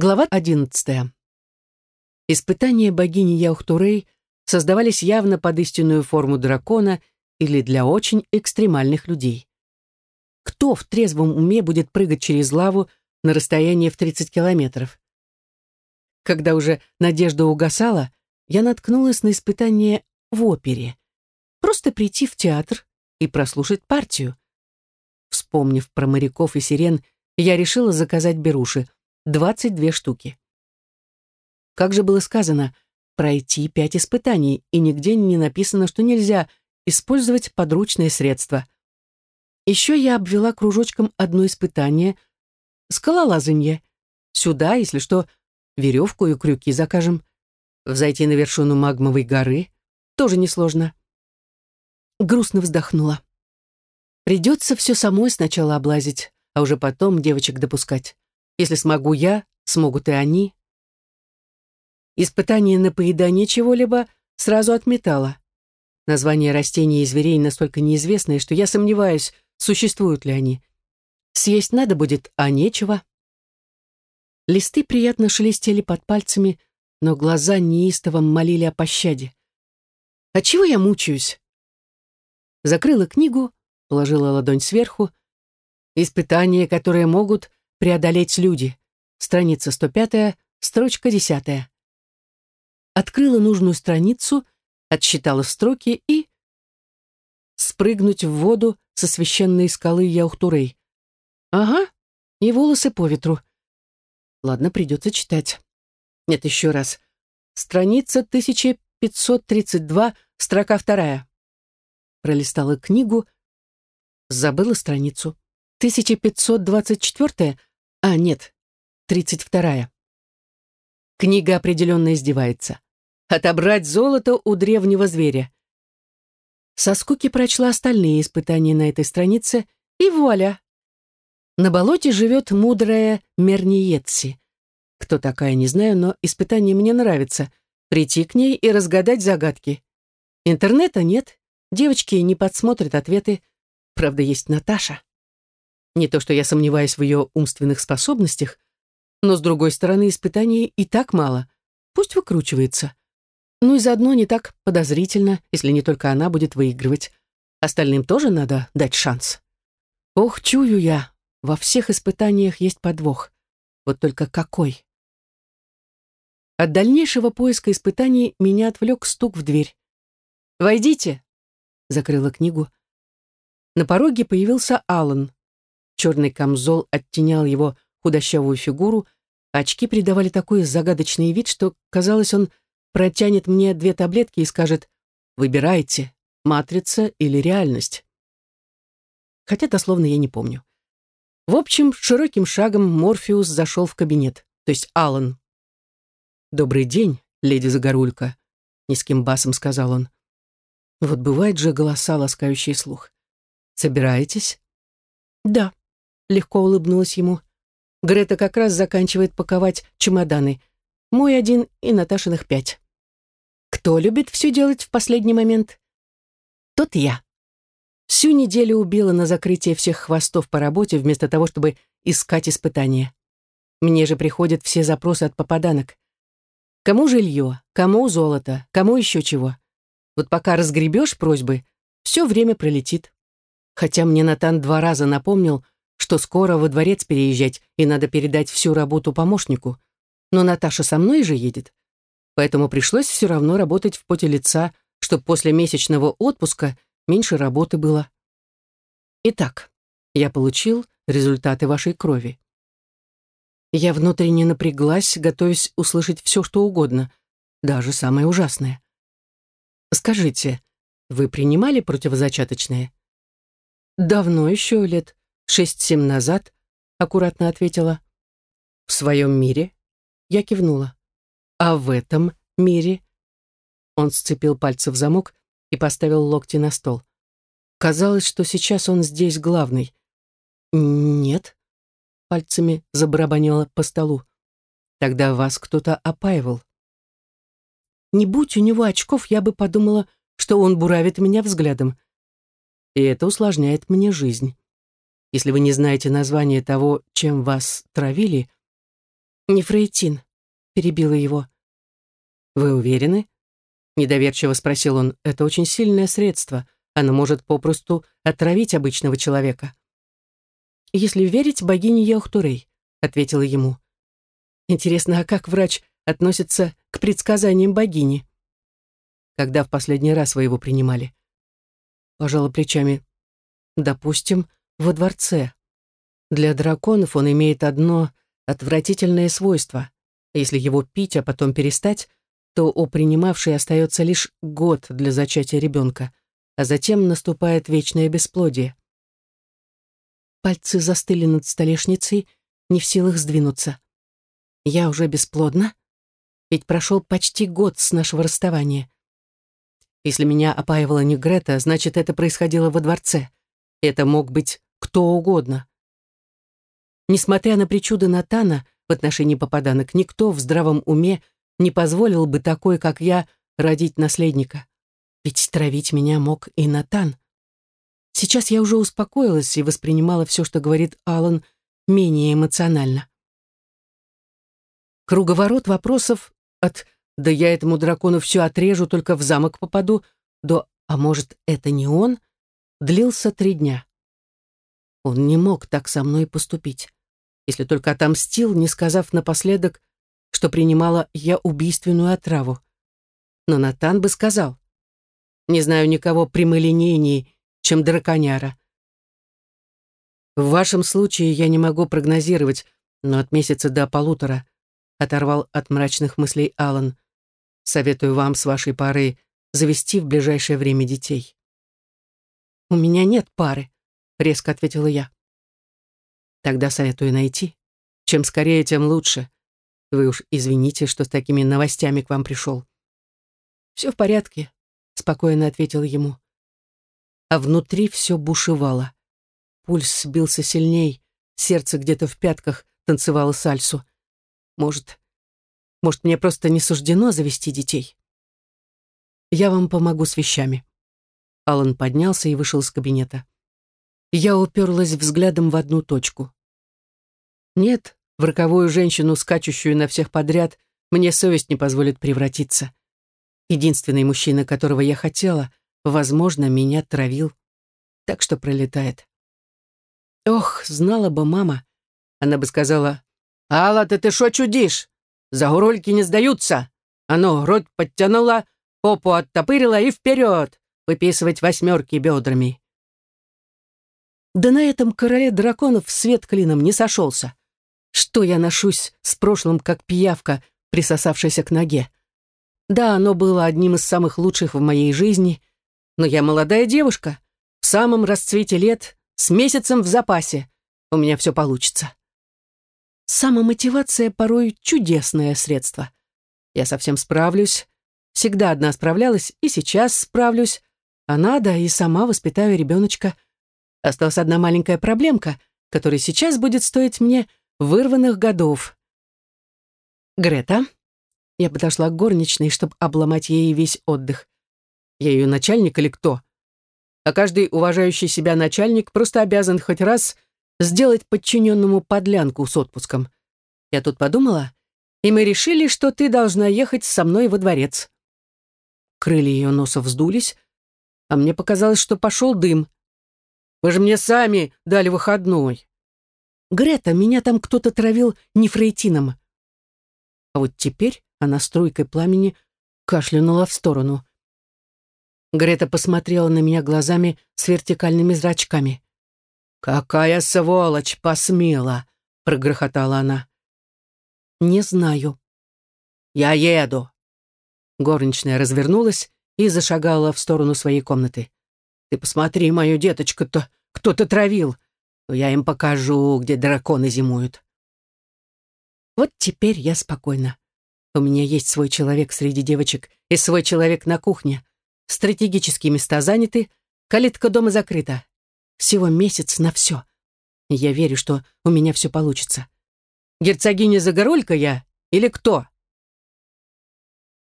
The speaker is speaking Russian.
Глава одиннадцатая. Испытания богини Яухтурей создавались явно под истинную форму дракона или для очень экстремальных людей. Кто в трезвом уме будет прыгать через лаву на расстояние в 30 километров? Когда уже надежда угасала, я наткнулась на испытание в опере. Просто прийти в театр и прослушать партию. Вспомнив про моряков и сирен, я решила заказать беруши — 22 штуки. Как же было сказано, пройти пять испытаний, и нигде не написано, что нельзя использовать подручные средства. Еще я обвела кружочком одно испытание — скалолазанье. Сюда, если что, веревку и крюки закажем. Взойти на вершину магмовой горы тоже несложно. Грустно вздохнула. Придется все самой сначала облазить, а уже потом девочек допускать. Если смогу я, смогут и они. Испытание на поедание чего-либо сразу отметала. Названия растений и зверей настолько неизвестные, что я сомневаюсь, существуют ли они. Съесть надо будет, а нечего. Листы приятно шелестели под пальцами, но глаза неистово молили о пощаде. А чего я мучаюсь? Закрыла книгу, положила ладонь сверху. Испытания, которые могут преодолеть люди. Страница 105, строчка 10. Открыла нужную страницу, отсчитала строки и... Спрыгнуть в воду со священной скалы Яухтурей. Ага, и волосы по ветру. Ладно, придется читать. Нет, еще раз. Страница 1532, строка вторая. Пролистала книгу, забыла страницу. 1524 а, нет, тридцать вторая. Книга определенно издевается. Отобрать золото у древнего зверя. Со скуки прочла остальные испытания на этой странице, и вуаля! На болоте живет мудрая Мерниетси. Кто такая, не знаю, но испытание мне нравится. Прийти к ней и разгадать загадки. Интернета нет, девочки не подсмотрят ответы. Правда, есть Наташа. Не то, что я сомневаюсь в ее умственных способностях, но, с другой стороны, испытаний и так мало. Пусть выкручивается. Ну и заодно не так подозрительно, если не только она будет выигрывать. Остальным тоже надо дать шанс. Ох, чую я, во всех испытаниях есть подвох. Вот только какой? От дальнейшего поиска испытаний меня отвлек стук в дверь. «Войдите!» — закрыла книгу. На пороге появился Алан. Черный камзол оттенял его худощавую фигуру, а очки придавали такой загадочный вид, что, казалось, он протянет мне две таблетки и скажет «Выбирайте, матрица или реальность». Хотя дословно я не помню. В общем, широким шагом Морфеус зашел в кабинет, то есть Алан. «Добрый день, леди Загорулька», — низким басом сказал он. Вот бывает же голоса, ласкающие слух. «Собираетесь?» «Да», легко улыбнулась ему. Грета как раз заканчивает паковать чемоданы. Мой один и Наташиных пять. Кто любит все делать в последний момент? Тот я. Всю неделю убила на закрытие всех хвостов по работе, вместо того, чтобы искать испытания. Мне же приходят все запросы от попаданок. Кому жилье, кому золото, кому еще чего. Вот пока разгребешь просьбы, все время пролетит. Хотя мне Натан два раза напомнил, что скоро во дворец переезжать и надо передать всю работу помощнику. Но Наташа со мной же едет. Поэтому пришлось все равно работать в поте лица, чтобы после месячного отпуска меньше работы было. Итак, я получил результаты вашей крови. Я внутренне напряглась, готовясь услышать все, что угодно, даже самое ужасное. Скажите, вы принимали противозачаточные? Давно еще, лет шесть-семь назад, аккуратно ответила. В своем мире? Я кивнула. А в этом мире? Он сцепил пальцы в замок и поставил локти на стол. Казалось, что сейчас он здесь главный. Нет. Пальцами забарабанила по столу. Тогда вас кто-то опаивал. Не будь у него очков, я бы подумала, что он буравит меня взглядом. И это усложняет мне жизнь. Если вы не знаете название того, чем вас травили, Нефрейтин, перебила его. Вы уверены? Недоверчиво спросил он. Это очень сильное средство. Оно может попросту отравить обычного человека. Если верить богине Яухтурей, ответила ему. Интересно, а как врач относится к предсказаниям богини? Когда в последний раз вы его принимали? Пожала плечами. Допустим, во дворце. Для драконов он имеет одно отвратительное свойство. Если его пить, а потом перестать, то у принимавшей остается лишь год для зачатия ребенка, а затем наступает вечное бесплодие. Пальцы застыли над столешницей, не в силах сдвинуться. Я уже бесплодна? Ведь прошел почти год с нашего расставания. Если меня опаивала не Грета, значит, это происходило во дворце. Это мог быть кто угодно. Несмотря на причуды Натана в отношении попаданок, никто в здравом уме не позволил бы такой, как я, родить наследника. Ведь травить меня мог и Натан. Сейчас я уже успокоилась и воспринимала все, что говорит Алан, менее эмоционально. Круговорот вопросов от «да я этому дракону все отрежу, только в замок попаду» до «а может, это не он?» длился три дня. Он не мог так со мной поступить если только отомстил, не сказав напоследок, что принимала я убийственную отраву. Но Натан бы сказал. Не знаю никого прямолинейнее, чем драконяра. В вашем случае я не могу прогнозировать, но от месяца до полутора оторвал от мрачных мыслей Алан. Советую вам с вашей парой завести в ближайшее время детей. «У меня нет пары», — резко ответила я. Тогда советую найти. Чем скорее, тем лучше. Вы уж извините, что с такими новостями к вам пришел. Все в порядке, спокойно ответил ему. А внутри все бушевало. Пульс сбился сильней, сердце где-то в пятках танцевало сальсу. Может, может, мне просто не суждено завести детей? Я вам помогу с вещами. Алан поднялся и вышел из кабинета. Я уперлась взглядом в одну точку. Нет, в роковую женщину, скачущую на всех подряд, мне совесть не позволит превратиться. Единственный мужчина, которого я хотела, возможно, меня травил. Так что пролетает. Ох, знала бы мама. Она бы сказала, «Алла, ты ты шо чудишь? Загорольки не сдаются!» Оно рот подтянула, попу оттопырила и вперед, выписывать восьмерки бедрами. Да на этом короле драконов свет клином не сошелся. Что я ношусь с прошлым, как пиявка, присосавшаяся к ноге? Да, оно было одним из самых лучших в моей жизни, но я молодая девушка, в самом расцвете лет, с месяцем в запасе. У меня все получится. Самомотивация порой чудесное средство. Я совсем справлюсь, всегда одна справлялась и сейчас справлюсь, а надо и сама воспитаю ребеночка — Осталась одна маленькая проблемка, которая сейчас будет стоить мне вырванных годов. Грета. Я подошла к горничной, чтобы обломать ей весь отдых. Я ее начальник или кто? А каждый уважающий себя начальник просто обязан хоть раз сделать подчиненному подлянку с отпуском. Я тут подумала, и мы решили, что ты должна ехать со мной во дворец. Крылья ее носа вздулись, а мне показалось, что пошел дым. Вы же мне сами дали выходной. Грета, меня там кто-то травил нефрейтином. А вот теперь она струйкой пламени кашлянула в сторону. Грета посмотрела на меня глазами с вертикальными зрачками. «Какая сволочь посмела!» — прогрохотала она. «Не знаю». «Я еду». Горничная развернулась и зашагала в сторону своей комнаты. Ты посмотри, мою деточку-то кто-то травил. Но я им покажу, где драконы зимуют. Вот теперь я спокойна. У меня есть свой человек среди девочек и свой человек на кухне. Стратегические места заняты, калитка дома закрыта. Всего месяц на все. Я верю, что у меня все получится. Герцогиня Загорулька я или кто?